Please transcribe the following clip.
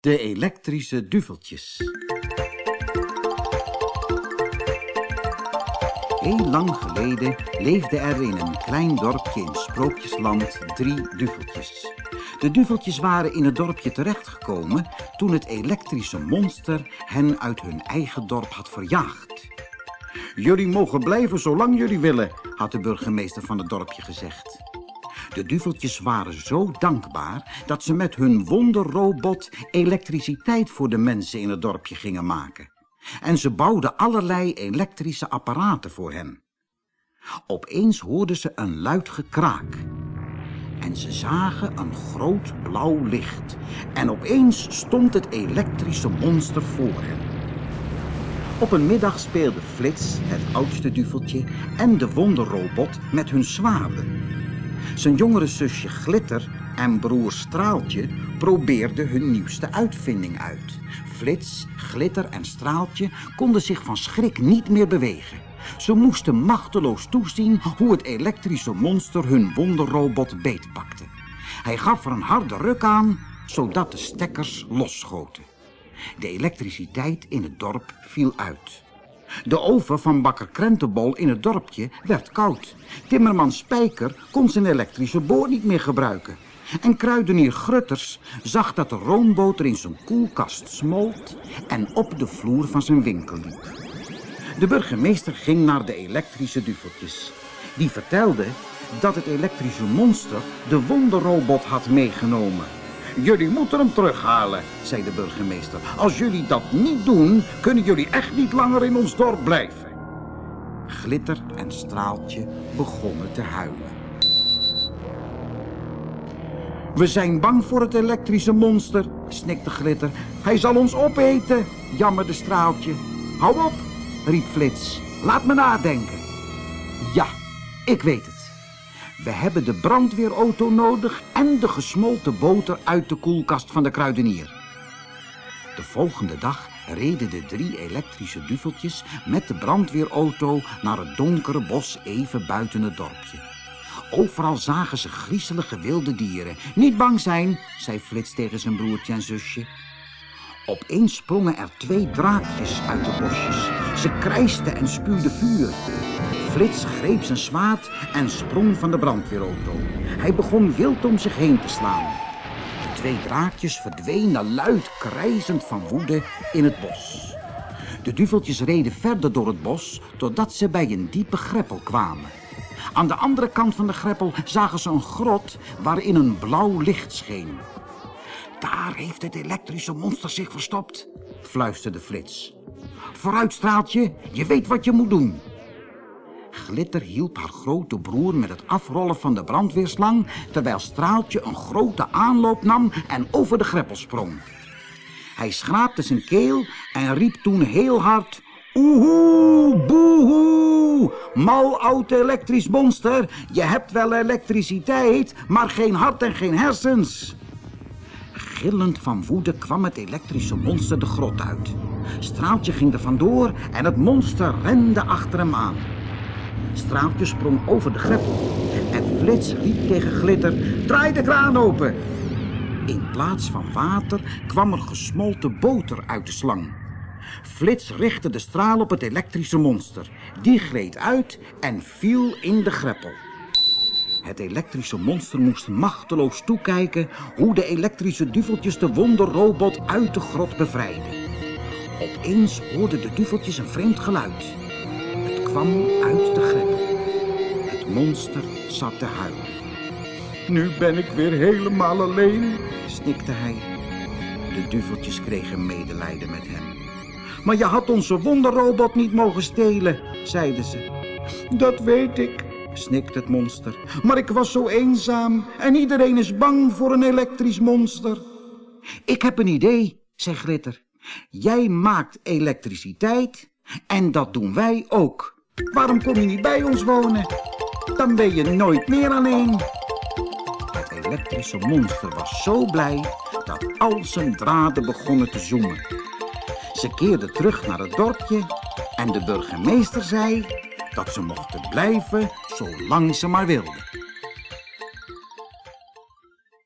De elektrische duveltjes. Heel lang geleden leefden er in een klein dorpje in Sprookjesland drie duveltjes. De duveltjes waren in het dorpje terechtgekomen toen het elektrische monster hen uit hun eigen dorp had verjaagd. Jullie mogen blijven zolang jullie willen, had de burgemeester van het dorpje gezegd. De duveltjes waren zo dankbaar dat ze met hun wonderrobot elektriciteit voor de mensen in het dorpje gingen maken. En ze bouwden allerlei elektrische apparaten voor hen. Opeens hoorden ze een luid gekraak. En ze zagen een groot blauw licht. En opeens stond het elektrische monster voor hen. Op een middag speelden Flits, het oudste duveltje, en de wonderrobot met hun zwaarden. Zijn jongere zusje Glitter en broer Straaltje probeerden hun nieuwste uitvinding uit. Flits, Glitter en Straaltje konden zich van schrik niet meer bewegen. Ze moesten machteloos toezien hoe het elektrische monster hun wonderrobot beetpakte. Hij gaf er een harde ruk aan, zodat de stekkers losschoten. De elektriciteit in het dorp viel uit. De oven van bakker Krentenbol in het dorpje werd koud. Timmerman Spijker kon zijn elektrische boor niet meer gebruiken. En kruidenier Grutters zag dat de roomboter in zijn koelkast smolt en op de vloer van zijn winkel liep. De burgemeester ging naar de elektrische duveltjes. Die vertelde dat het elektrische monster de wonderrobot had meegenomen. Jullie moeten hem terughalen, zei de burgemeester. Als jullie dat niet doen, kunnen jullie echt niet langer in ons dorp blijven. Glitter en Straaltje begonnen te huilen. We zijn bang voor het elektrische monster, snikte Glitter. Hij zal ons opeten, jammerde Straaltje. Hou op, riep Flits. Laat me nadenken. Ja, ik weet het. We hebben de brandweerauto nodig en de gesmolten boter uit de koelkast van de kruidenier. De volgende dag reden de drie elektrische duveltjes met de brandweerauto naar het donkere bos even buiten het dorpje. Overal zagen ze griezelige wilde dieren. Niet bang zijn, zei Flits tegen zijn broertje en zusje. Opeens sprongen er twee draakjes uit de bosjes. Ze krijsten en spuwden vuur. Flits greep zijn zwaard en sprong van de brandweerauto. Hij begon wild om zich heen te slaan. De twee draakjes verdwenen luid krijzend van woede in het bos. De duveltjes reden verder door het bos totdat ze bij een diepe greppel kwamen. Aan de andere kant van de greppel zagen ze een grot waarin een blauw licht scheen. Daar heeft het elektrische monster zich verstopt, fluisterde Flits. Vooruit, straaltje, je weet wat je moet doen. Glitter hielp haar grote broer met het afrollen van de brandweerslang... terwijl Straaltje een grote aanloop nam en over de greppel sprong. Hij schraapte zijn keel en riep toen heel hard... Oehoe, boehoe, mal oud elektrisch monster. Je hebt wel elektriciteit, maar geen hart en geen hersens. Gillend van woede kwam het elektrische monster de grot uit. Straaltje ging er vandoor en het monster rende achter hem aan. Straaltje sprong over de greppel en Flits riep tegen Glitter, draai de kraan open. In plaats van water kwam er gesmolten boter uit de slang. Flits richtte de straal op het elektrische monster. Die gleed uit en viel in de greppel. Het elektrische monster moest machteloos toekijken hoe de elektrische duveltjes de wonderrobot uit de grot bevrijden. Opeens hoorden de duveltjes een vreemd geluid. Kwam uit de greppel. Het monster zat te huilen. Nu ben ik weer helemaal alleen, snikte hij. De duveltjes kregen medelijden met hem. Maar je had onze wonderrobot niet mogen stelen, zeiden ze. Dat weet ik, snikte het monster. Maar ik was zo eenzaam en iedereen is bang voor een elektrisch monster. Ik heb een idee, zei Glitter. Jij maakt elektriciteit en dat doen wij ook. Waarom kom je niet bij ons wonen? Dan ben je nooit meer alleen. Het elektrische monster was zo blij dat al zijn draden begonnen te zoomen. Ze keerden terug naar het dorpje en de burgemeester zei dat ze mochten blijven zolang ze maar wilden.